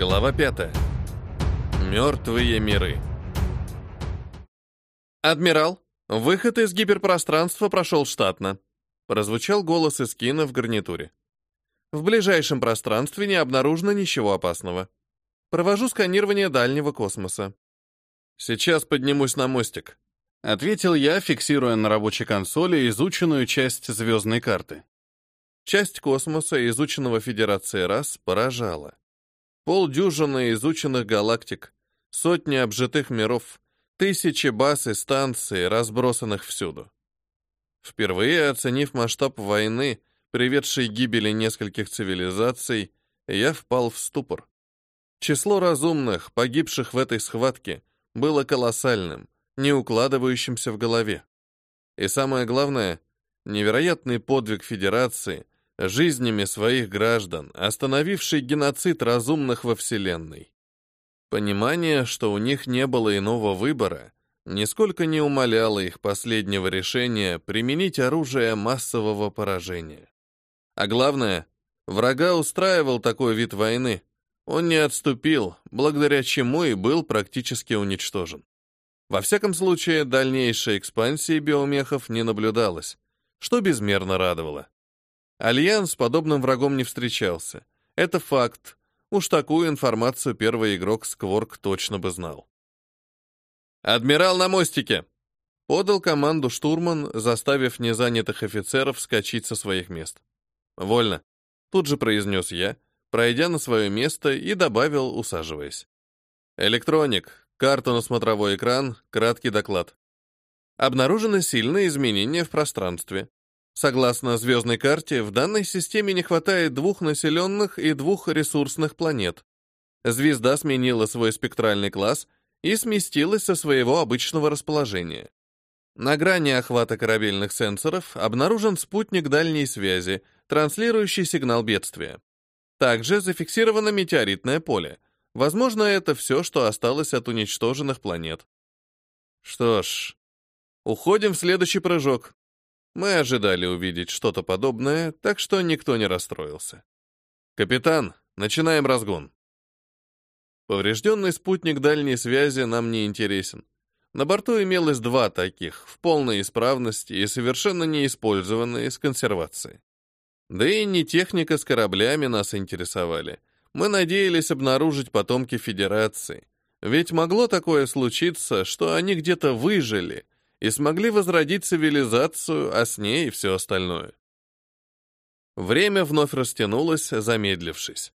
Глава 5. Мертвые миры. «Адмирал, выход из гиперпространства прошел штатно», прозвучал голос из кино в гарнитуре. «В ближайшем пространстве не обнаружено ничего опасного. Провожу сканирование дальнего космоса». «Сейчас поднимусь на мостик», — ответил я, фиксируя на рабочей консоли изученную часть звездной карты. Часть космоса, изученного Федерацией рас, поражала. Полдюжины изученных галактик, сотни обжитых миров, тысячи баз и станций, разбросанных всюду. Впервые оценив масштаб войны, приведшей к гибели нескольких цивилизаций, я впал в ступор. Число разумных, погибших в этой схватке, было колоссальным, не укладывающимся в голове. И самое главное, невероятный подвиг Федерации, жизнями своих граждан, остановивший геноцид разумных во Вселенной. Понимание, что у них не было иного выбора, нисколько не умаляло их последнего решения применить оружие массового поражения. А главное, врага устраивал такой вид войны. Он не отступил, благодаря чему и был практически уничтожен. Во всяком случае, дальнейшей экспансии биомехов не наблюдалось, что безмерно радовало. Альянс с подобным врагом не встречался. Это факт. Уж такую информацию первый игрок Скворк точно бы знал. «Адмирал на мостике!» Подал команду штурман, заставив незанятых офицеров вскочить со своих мест. «Вольно», — тут же произнес я, пройдя на свое место и добавил, усаживаясь. «Электроник, карту на смотровой экран, краткий доклад. Обнаружены сильные изменения в пространстве. Согласно звездной карте, в данной системе не хватает двух населенных и двух ресурсных планет. Звезда сменила свой спектральный класс и сместилась со своего обычного расположения. На грани охвата корабельных сенсоров обнаружен спутник дальней связи, транслирующий сигнал бедствия. Также зафиксировано метеоритное поле. Возможно, это все, что осталось от уничтоженных планет. Что ж, уходим в следующий прыжок. Мы ожидали увидеть что-то подобное, так что никто не расстроился. «Капитан, начинаем разгон». Поврежденный спутник дальней связи нам не интересен. На борту имелось два таких, в полной исправности и совершенно неиспользованные с консервацией. Да и не техника с кораблями нас интересовали. Мы надеялись обнаружить потомки Федерации. Ведь могло такое случиться, что они где-то выжили — и смогли возродить цивилизацию, а с ней и все остальное. Время вновь растянулось, замедлившись.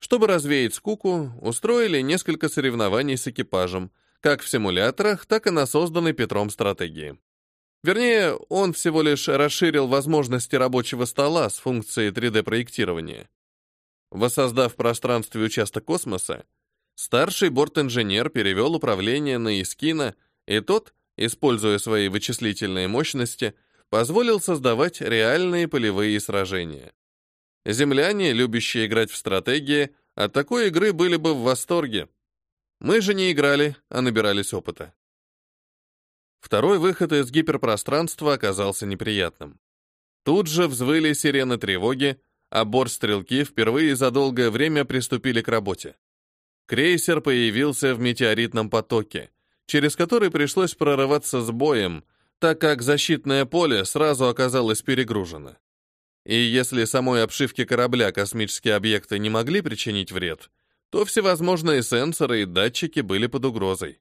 Чтобы развеять скуку, устроили несколько соревнований с экипажем, как в симуляторах, так и на созданной Петром стратегии. Вернее, он всего лишь расширил возможности рабочего стола с функцией 3D-проектирования. Воссоздав в пространстве участок космоса, старший борт-инженер перевел управление на Искина, и тот, используя свои вычислительные мощности, позволил создавать реальные полевые сражения. Земляне, любящие играть в стратегии, от такой игры были бы в восторге. Мы же не играли, а набирались опыта. Второй выход из гиперпространства оказался неприятным. Тут же взвыли сирены тревоги, а борт-стрелки впервые за долгое время приступили к работе. Крейсер появился в метеоритном потоке, через который пришлось прорываться с боем, так как защитное поле сразу оказалось перегружено. И если самой обшивке корабля космические объекты не могли причинить вред, то всевозможные сенсоры и датчики были под угрозой.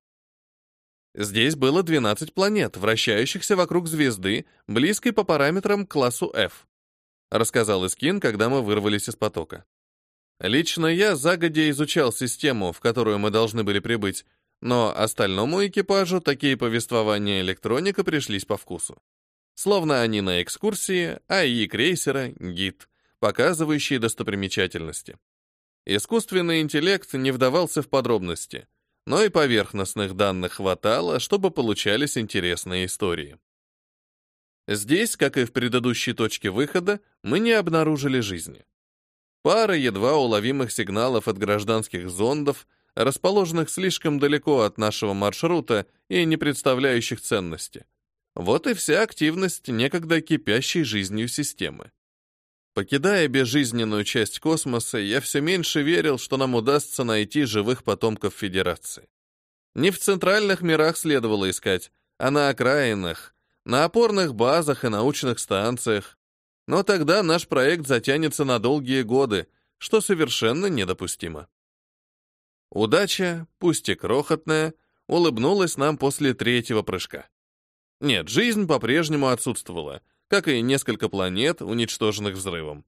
Здесь было 12 планет, вращающихся вокруг звезды, близкой по параметрам к классу F, рассказал Искин, когда мы вырвались из потока. Лично я загодя изучал систему, в которую мы должны были прибыть, но остальному экипажу такие повествования электроника пришлись по вкусу. Словно они на экскурсии, а и крейсера — гид, показывающий достопримечательности. Искусственный интеллект не вдавался в подробности, но и поверхностных данных хватало, чтобы получались интересные истории. Здесь, как и в предыдущей точке выхода, мы не обнаружили жизни. Пара едва уловимых сигналов от гражданских зондов — расположенных слишком далеко от нашего маршрута и не представляющих ценности. Вот и вся активность некогда кипящей жизнью системы. Покидая безжизненную часть космоса, я все меньше верил, что нам удастся найти живых потомков Федерации. Не в центральных мирах следовало искать, а на окраинах, на опорных базах и научных станциях. Но тогда наш проект затянется на долгие годы, что совершенно недопустимо. Удача, пусть и крохотная, улыбнулась нам после третьего прыжка. Нет, жизнь по-прежнему отсутствовала, как и несколько планет, уничтоженных взрывом.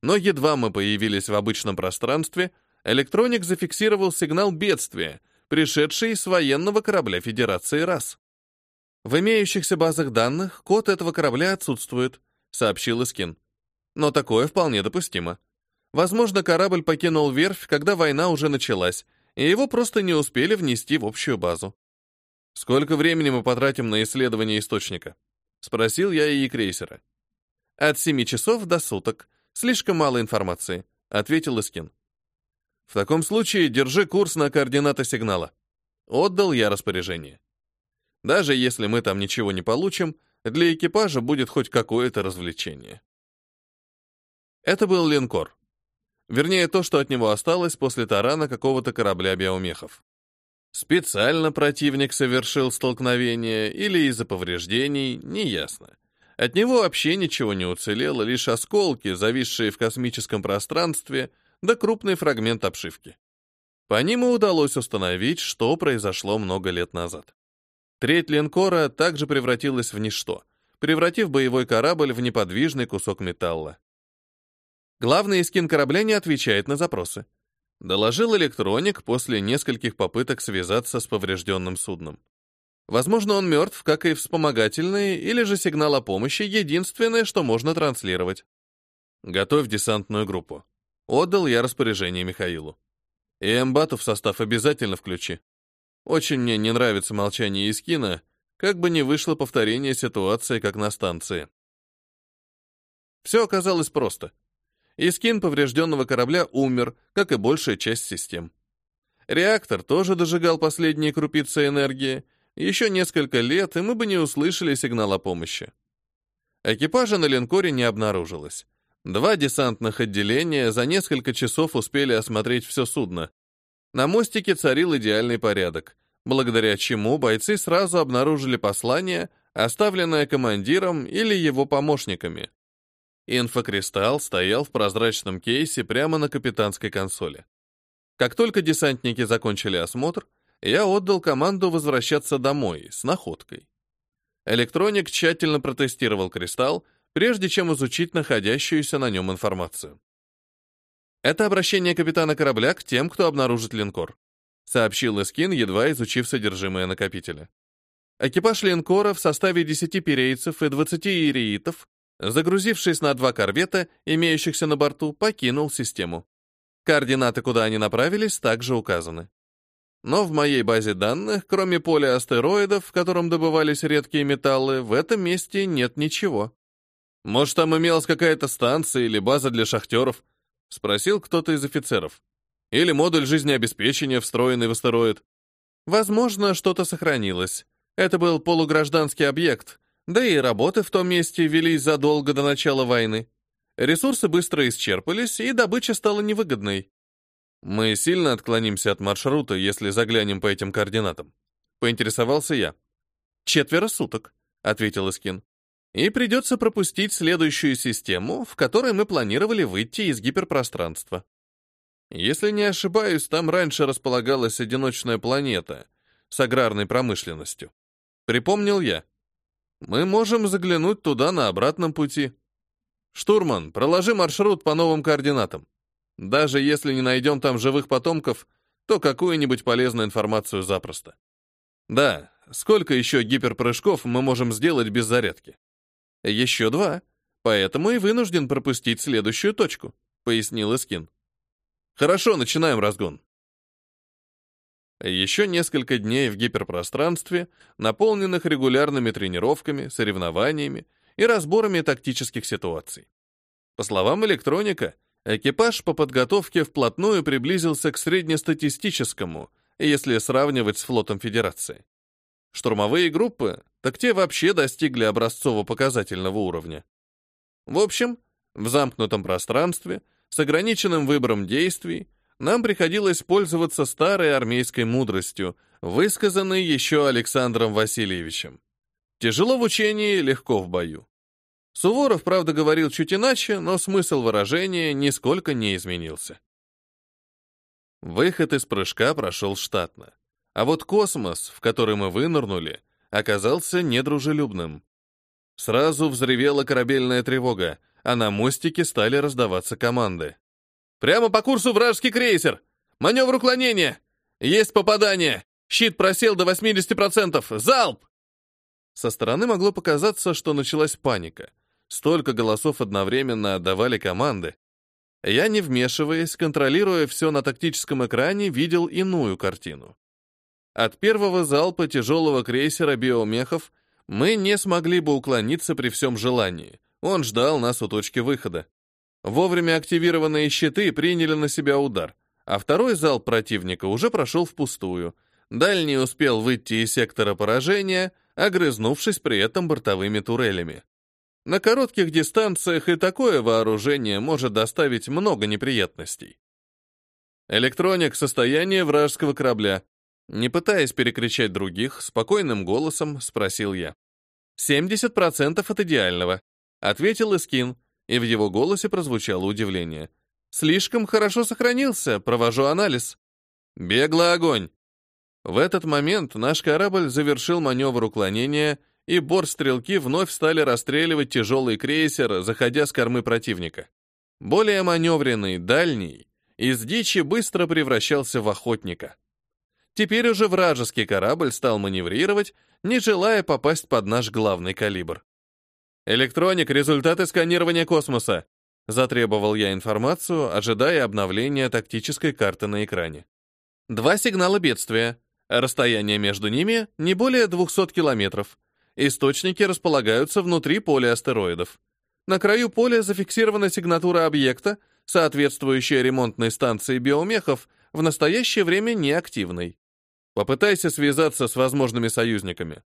Но едва мы появились в обычном пространстве, электроник зафиксировал сигнал бедствия, пришедший с военного корабля Федерации РАС. В имеющихся базах данных код этого корабля отсутствует, сообщил Искин. Но такое вполне допустимо. Возможно, корабль покинул верфь, когда война уже началась, и его просто не успели внести в общую базу. Сколько времени мы потратим на исследование источника? Спросил я и крейсера. От семи часов до суток. Слишком мало информации, ответил Искин. В таком случае держи курс на координаты сигнала. Отдал я распоряжение. Даже если мы там ничего не получим, для экипажа будет хоть какое-то развлечение. Это был линкор. Вернее, то, что от него осталось после тарана какого-то корабля биомехов. Специально противник совершил столкновение или из-за повреждений, неясно. От него вообще ничего не уцелело, лишь осколки, зависшие в космическом пространстве, да крупный фрагмент обшивки. По ним и удалось установить, что произошло много лет назад. Треть линкора также превратилась в ничто, превратив боевой корабль в неподвижный кусок металла. Главный скин корабля не отвечает на запросы. Доложил электроник после нескольких попыток связаться с поврежденным судном. Возможно, он мертв, как и вспомогательные, или же сигнал о помощи — единственное, что можно транслировать. Готовь десантную группу. Отдал я распоряжение Михаилу. И эмбату в состав обязательно включи. Очень мне не нравится молчание Искина, как бы ни вышло повторение ситуации, как на станции. Все оказалось просто. Искин поврежденного корабля умер, как и большая часть систем. Реактор тоже дожигал последние крупицы энергии. Еще несколько лет, и мы бы не услышали сигнал о помощи. Экипажа на линкоре не обнаружилось. Два десантных отделения за несколько часов успели осмотреть все судно. На мостике царил идеальный порядок, благодаря чему бойцы сразу обнаружили послание, оставленное командиром или его помощниками. Инфокристалл стоял в прозрачном кейсе прямо на капитанской консоли. Как только десантники закончили осмотр, я отдал команду возвращаться домой с находкой. Электроник тщательно протестировал кристалл, прежде чем изучить находящуюся на нем информацию. Это обращение капитана корабля к тем, кто обнаружит линкор, сообщил Эскин, едва изучив содержимое накопителя. Экипаж линкора в составе 10 перейцев и 20 иериитов загрузившись на два корвета, имеющихся на борту, покинул систему. Координаты, куда они направились, также указаны. Но в моей базе данных, кроме поля астероидов, в котором добывались редкие металлы, в этом месте нет ничего. «Может, там имелась какая-то станция или база для шахтеров?» — спросил кто-то из офицеров. «Или модуль жизнеобеспечения, встроенный в астероид?» Возможно, что-то сохранилось. Это был полугражданский объект, да и работы в том месте велись задолго до начала войны. Ресурсы быстро исчерпались, и добыча стала невыгодной. Мы сильно отклонимся от маршрута, если заглянем по этим координатам. Поинтересовался я. Четверо суток, ответил Искин. И придется пропустить следующую систему, в которой мы планировали выйти из гиперпространства. Если не ошибаюсь, там раньше располагалась одиночная планета с аграрной промышленностью. Припомнил я. Мы можем заглянуть туда на обратном пути. Штурман, проложи маршрут по новым координатам. Даже если не найдем там живых потомков, то какую-нибудь полезную информацию запросто. Да, сколько еще гиперпрыжков мы можем сделать без зарядки? Еще два, поэтому и вынужден пропустить следующую точку, пояснил Искин. Хорошо, начинаем разгон. Еще несколько дней в гиперпространстве, наполненных регулярными тренировками, соревнованиями и разборами тактических ситуаций. По словам электроника, экипаж по подготовке вплотную приблизился к среднестатистическому, если сравнивать с флотом Федерации. Штурмовые группы, так те вообще достигли образцово-показательного уровня. В общем, В замкнутом пространстве, с ограниченным выбором действий, нам приходилось пользоваться старой армейской мудростью, высказанной еще Александром Васильевичем. Тяжело в учении, легко в бою. Суворов, правда, говорил чуть иначе, но смысл выражения нисколько не изменился. Выход из прыжка прошел штатно. А вот космос, в который мы вынырнули, оказался недружелюбным. Сразу взревела корабельная тревога, а на мостике стали раздаваться команды. «Прямо по курсу вражеский крейсер! Маневр уклонения! Есть попадание! Щит просел до 80%! Залп!» Со стороны могло показаться, что началась паника. Столько голосов одновременно отдавали команды. Я, не вмешиваясь, контролируя все на тактическом экране, видел иную картину. От первого залпа тяжелого крейсера биомехов мы не смогли бы уклониться при всем желании. Он ждал нас у точки выхода. Вовремя активированные щиты приняли на себя удар, а второй залп противника уже прошел впустую. Дальний успел выйти из сектора поражения, огрызнувшись при этом бортовыми турелями. На коротких дистанциях и такое вооружение может доставить много неприятностей. Электроник — состояние вражеского корабля. Не пытаясь перекричать других, спокойным голосом спросил я. «70% от идеального», — ответил Искин, и в его голосе прозвучало удивление. «Слишком хорошо сохранился, провожу анализ». «Беглый огонь!» В этот момент наш корабль завершил маневр уклонения, и борт-стрелки вновь стали расстреливать тяжелый крейсер, заходя с кормы противника. Более маневренный, дальний, из дичи быстро превращался в охотника. Теперь уже вражеский корабль стал маневрировать, не желая попасть под наш главный калибр. «Электроник, результаты сканирования космоса!» Затребовал я информацию, ожидая обновления тактической карты на экране. Два сигнала бедствия. Расстояние между ними не более 200 километров. Источники располагаются внутри поля астероидов. На краю поля зафиксирована сигнатура объекта, соответствующая ремонтной станции биомехов, в настоящее время неактивной. Попытайся связаться с возможными союзниками.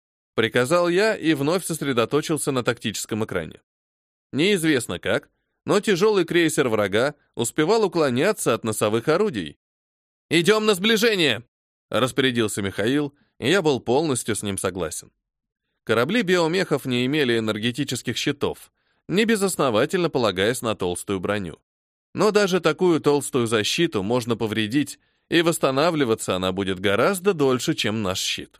Приказал я и вновь сосредоточился на тактическом экране. Неизвестно как, но тяжелый крейсер врага успевал уклоняться от носовых орудий. «Идем на сближение!» — распорядился Михаил, и я был полностью с ним согласен. Корабли биомехов не имели энергетических щитов, не безосновательно полагаясь на толстую броню. Но даже такую толстую защиту можно повредить, и восстанавливаться она будет гораздо дольше, чем наш щит.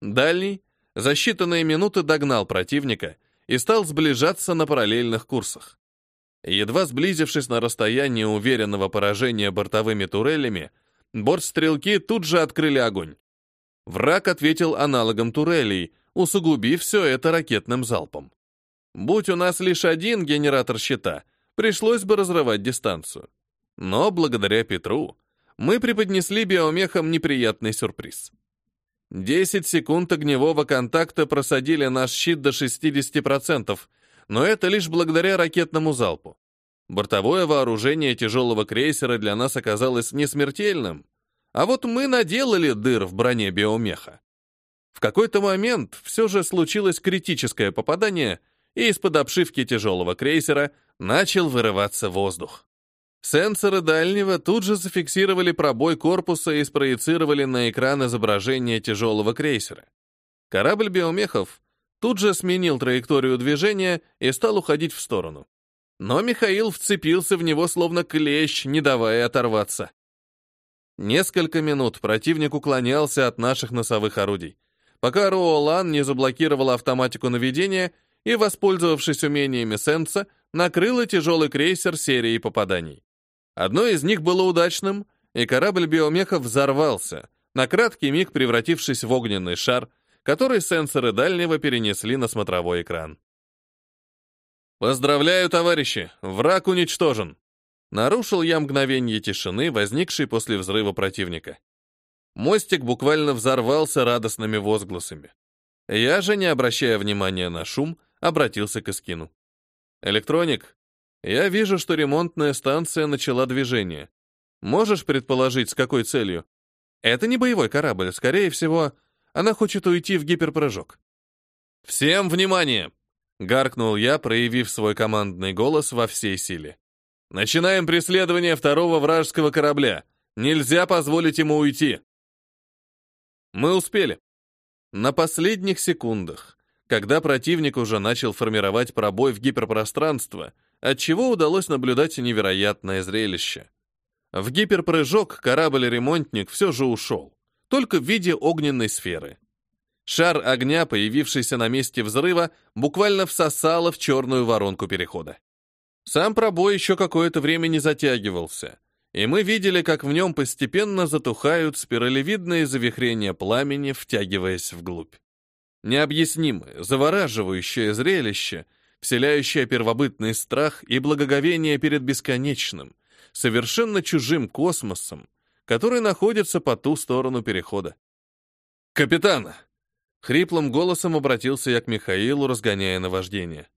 Дальний за считанные минуты догнал противника и стал сближаться на параллельных курсах. Едва сблизившись на расстояние уверенного поражения бортовыми турелями, бортстрелки тут же открыли огонь. Враг ответил аналогом турелей, усугубив все это ракетным залпом. Будь у нас лишь один генератор щита, пришлось бы разрывать дистанцию. Но благодаря Петру мы преподнесли биомехам неприятный сюрприз. 10 секунд огневого контакта просадили наш щит до 60%, но это лишь благодаря ракетному залпу. Бортовое вооружение тяжелого крейсера для нас оказалось не смертельным, а вот мы наделали дыр в броне биомеха. В какой-то момент все же случилось критическое попадание, и из-под обшивки тяжелого крейсера начал вырываться воздух. Сенсоры дальнего тут же зафиксировали пробой корпуса и спроецировали на экран изображение тяжелого крейсера. Корабль биомехов тут же сменил траекторию движения и стал уходить в сторону. Но Михаил вцепился в него словно клещ, не давая оторваться. Несколько минут противник уклонялся от наших носовых орудий, пока Роолан не заблокировала автоматику наведения и, воспользовавшись умениями Сенса, накрыла тяжелый крейсер серией попаданий. Одно из них было удачным, и корабль биомеха взорвался, на краткий миг превратившись в огненный шар, который сенсоры дальнего перенесли на смотровой экран. «Поздравляю, товарищи! Враг уничтожен!» Нарушил я мгновение тишины, возникшей после взрыва противника. Мостик буквально взорвался радостными возгласами. Я же, не обращая внимания на шум, обратился к Искину. «Электроник, я вижу, что ремонтная станция начала движение. Можешь предположить, с какой целью? Это не боевой корабль, скорее всего, она хочет уйти в гиперпрыжок. Всем внимание! Гаркнул я, проявив свой командный голос во всей силе. «Начинаем преследование второго вражеского корабля. Нельзя позволить ему уйти». Мы успели. На последних секундах, когда противник уже начал формировать пробой в гиперпространство, отчего удалось наблюдать невероятное зрелище. В гиперпрыжок корабль-ремонтник все же ушел, только в виде огненной сферы. Шар огня, появившийся на месте взрыва, буквально всосало в черную воронку перехода. Сам пробой еще какое-то время не затягивался, и мы видели, как в нем постепенно затухают спиралевидные завихрения пламени, втягиваясь вглубь. Необъяснимое, завораживающее зрелище, вселяющее первобытный страх и благоговение перед бесконечным, совершенно чужим космосом, который находится по ту сторону перехода. «Капитан!» Хриплым голосом обратился я к Михаилу, разгоняя наваждение.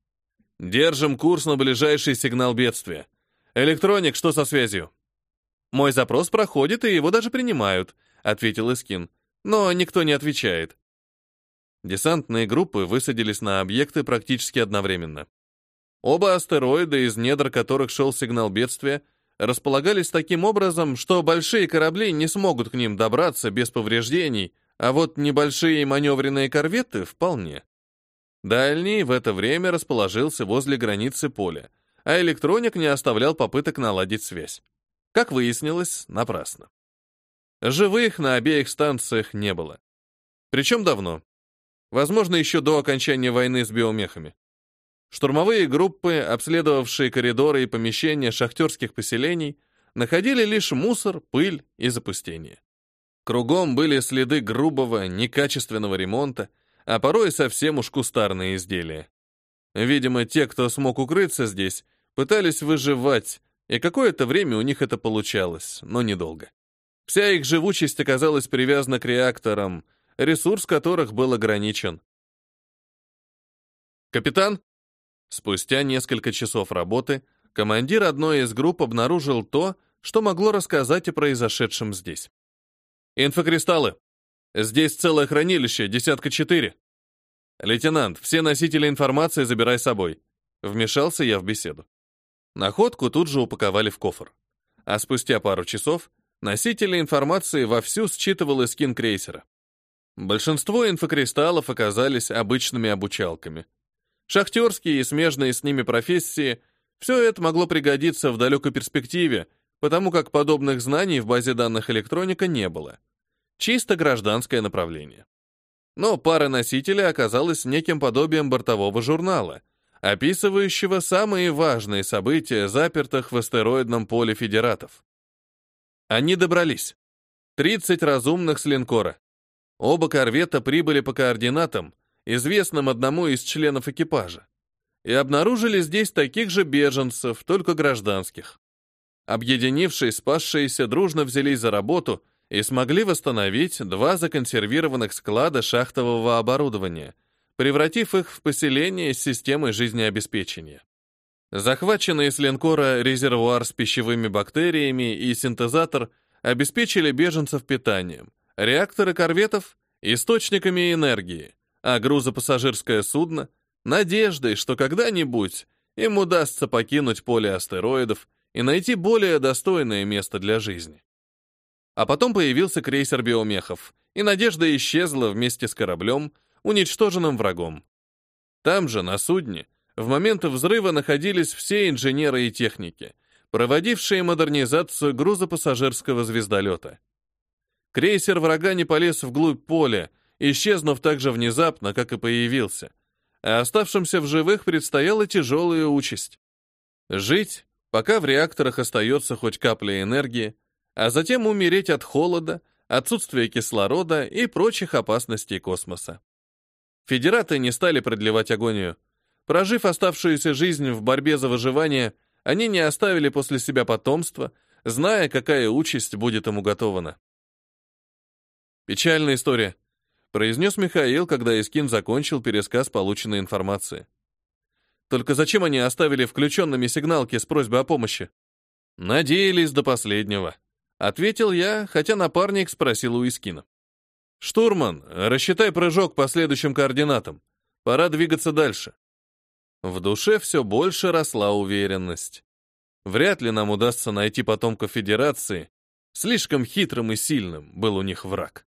«Держим курс на ближайший сигнал бедствия. Электроник, что со связью?» «Мой запрос проходит, и его даже принимают», — ответил Искин. «Но никто не отвечает». Десантные группы высадились на объекты практически одновременно. Оба астероида, из недр которых шел сигнал бедствия, располагались таким образом, что большие корабли не смогут к ним добраться без повреждений, а вот небольшие маневренные корветы вполне. Дальний в это время расположился возле границы поля, а электроник не оставлял попыток наладить связь. Как выяснилось, напрасно. Живых на обеих станциях не было. Причем давно. Возможно, еще до окончания войны с биомехами. Штурмовые группы, обследовавшие коридоры и помещения шахтерских поселений, находили лишь мусор, пыль и запустение. Кругом были следы грубого, некачественного ремонта, а порой совсем уж кустарные изделия. Видимо, те, кто смог укрыться здесь, пытались выживать, и какое-то время у них это получалось, но недолго. Вся их живучесть оказалась привязана к реакторам, ресурс которых был ограничен. «Капитан?» Спустя несколько часов работы командир одной из групп обнаружил то, что могло рассказать о произошедшем здесь. Инфокристаллы. Здесь целое хранилище, десятка четыре. Лейтенант, все носители информации забирай с собой. Вмешался я в беседу. Находку тут же упаковали в кофр. А спустя пару часов носители информации вовсю считывал скин крейсера. Большинство инфокристаллов оказались обычными обучалками. Шахтерские и смежные с ними профессии — все это могло пригодиться в далекой перспективе — потому как подобных знаний в базе данных электроника не было. Чисто гражданское направление. Но пара носителей оказалась неким подобием бортового журнала, описывающего самые важные события, запертых в астероидном поле федератов. Они добрались. 30 разумных с линкора. Оба корвета прибыли по координатам, известным одному из членов экипажа, и обнаружили здесь таких же беженцев, только гражданских. Объединившись, спасшиеся дружно взялись за работу и смогли восстановить два законсервированных склада шахтового оборудования, превратив их в поселение с системой жизнеобеспечения. Захваченные с линкора резервуар с пищевыми бактериями и синтезатор обеспечили беженцев питанием, реакторы корветов — источниками энергии, а грузопассажирское судно — надеждой, что когда-нибудь им удастся покинуть поле астероидов и найти более достойное место для жизни. А потом появился крейсер биомехов, и надежда исчезла вместе с кораблем, уничтоженным врагом. Там же, на судне, в момент взрыва находились все инженеры и техники, проводившие модернизацию грузопассажирского звездолета. Крейсер врага не полез вглубь поля, исчезнув так же внезапно, как и появился, а оставшимся в живых предстояла тяжелая участь. Жить пока в реакторах остается хоть капля энергии, а затем умереть от холода, отсутствия кислорода и прочих опасностей космоса. Федераты не стали продлевать агонию. Прожив оставшуюся жизнь в борьбе за выживание, они не оставили после себя потомства, зная, какая участь будет им уготована. «Печальная история», — произнес Михаил, когда Искин закончил пересказ полученной информации. Только зачем они оставили включенными сигналки с просьбой о помощи? Надеялись до последнего. Ответил я, хотя напарник спросил у Искина. «Штурман, рассчитай прыжок по следующим координатам. Пора двигаться дальше». В душе все больше росла уверенность. Вряд ли нам удастся найти потомков Федерации. Слишком хитрым и сильным был у них враг.